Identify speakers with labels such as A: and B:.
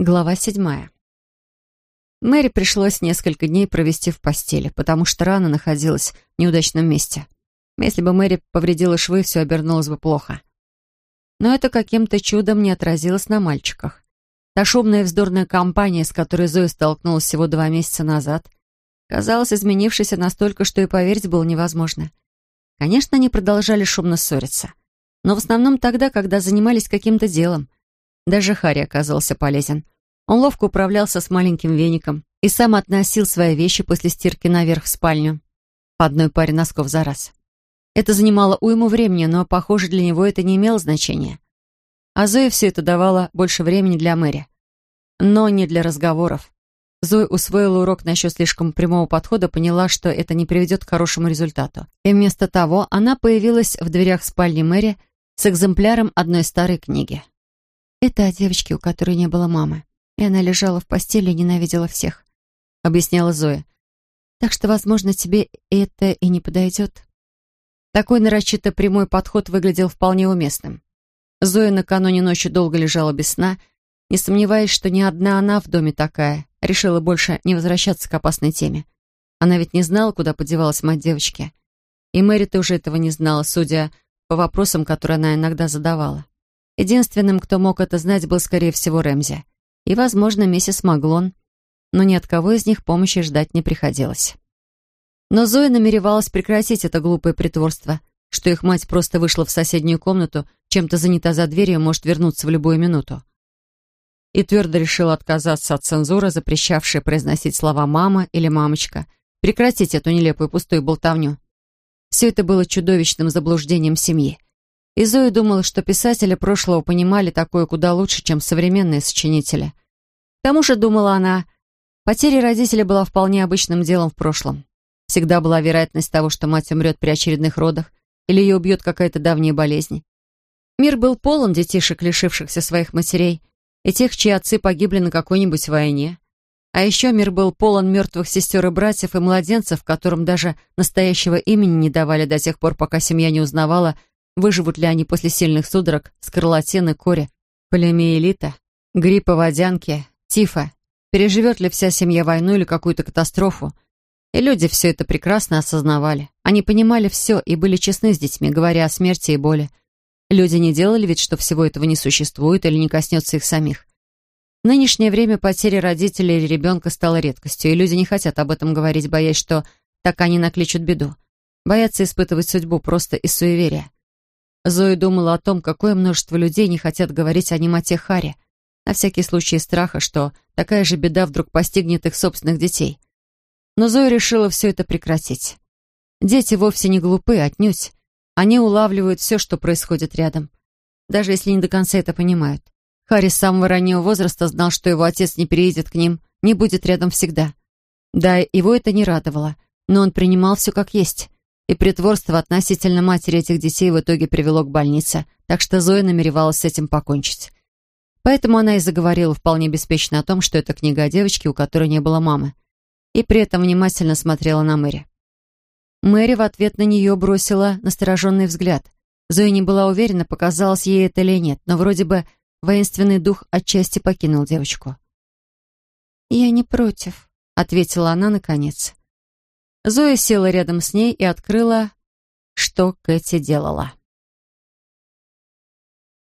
A: Глава седьмая. Мэри пришлось несколько дней провести в постели, потому что рана находилась в неудачном месте. Если бы Мэри повредила швы, все обернулось бы плохо. Но это каким-то чудом не отразилось на мальчиках. Та шумная и вздорная компания, с которой Зоя столкнулась всего два месяца назад, казалась изменившейся настолько, что и поверить было невозможно. Конечно, они продолжали шумно ссориться. Но в основном тогда, когда занимались каким-то делом — даже Харри оказался полезен. Он ловко управлялся с маленьким веником и сам относил свои вещи после стирки наверх в спальню. По одной паре носков за раз. Это занимало уйму времени, но, похоже, для него это не имело значения. А Зоя все это давала больше времени для Мэри. Но не для разговоров. Зоя усвоила урок насчет слишком прямого подхода, поняла, что это не приведет к хорошему результату. И вместо того она появилась в дверях спальни Мэри с экземпляром одной старой книги. «Это о девочке, у которой не было мамы. И она лежала в постели и ненавидела всех», — объясняла Зоя. «Так что, возможно, тебе это и не подойдет». Такой нарочито прямой подход выглядел вполне уместным. Зоя накануне ночью долго лежала без сна, не сомневаясь, что ни одна она в доме такая, решила больше не возвращаться к опасной теме. Она ведь не знала, куда подевалась мать девочки. И Мэри тоже этого не знала, судя по вопросам, которые она иногда задавала. Единственным, кто мог это знать, был, скорее всего, Рэмзи. И, возможно, миссис Маглон. Но ни от кого из них помощи ждать не приходилось. Но Зоя намеревалась прекратить это глупое притворство, что их мать просто вышла в соседнюю комнату, чем-то занята за дверью, может вернуться в любую минуту. И твердо решила отказаться от цензуры, запрещавшей произносить слова «мама» или «мамочка», прекратить эту нелепую пустую болтовню. Все это было чудовищным заблуждением семьи. И Зоя думала, что писатели прошлого понимали такое куда лучше, чем современные сочинители. К тому же, думала она, потеря родителей была вполне обычным делом в прошлом. Всегда была вероятность того, что мать умрет при очередных родах или ее убьет какая-то давняя болезнь. Мир был полон детишек, лишившихся своих матерей, и тех, чьи отцы погибли на какой-нибудь войне. А еще мир был полон мертвых сестер и братьев и младенцев, которым даже настоящего имени не давали до тех пор, пока семья не узнавала, Выживут ли они после сильных судорог, скарлатины, кори, полиомиелита, гриппа, водянки, тифа? Переживет ли вся семья войну или какую-то катастрофу? И люди все это прекрасно осознавали. Они понимали все и были честны с детьми, говоря о смерти и боли. Люди не делали вид, что всего этого не существует или не коснется их самих. В нынешнее время потеря родителей или ребенка стала редкостью, и люди не хотят об этом говорить, боясь, что так они накличут беду. Боятся испытывать судьбу просто из суеверия. Зоя думала о том, какое множество людей не хотят говорить о немоте Хари, на всякий случай страха, что такая же беда вдруг постигнет их собственных детей. Но Зоя решила все это прекратить. Дети вовсе не глупы, отнюдь. Они улавливают все, что происходит рядом, даже если не до конца это понимают. Харри с самого раннего возраста знал, что его отец не переедет к ним, не будет рядом всегда. Да, его это не радовало, но он принимал все как есть и притворство относительно матери этих детей в итоге привело к больнице, так что Зоя намеревалась с этим покончить. Поэтому она и заговорила вполне беспечно о том, что это книга о девочке, у которой не было мамы, и при этом внимательно смотрела на Мэри. Мэри в ответ на нее бросила настороженный взгляд. Зоя не была уверена, показалось ей это или нет, но вроде бы воинственный дух отчасти покинул девочку. «Я не против», — ответила она наконец. Зоя села рядом с ней и открыла, что Кэти делала.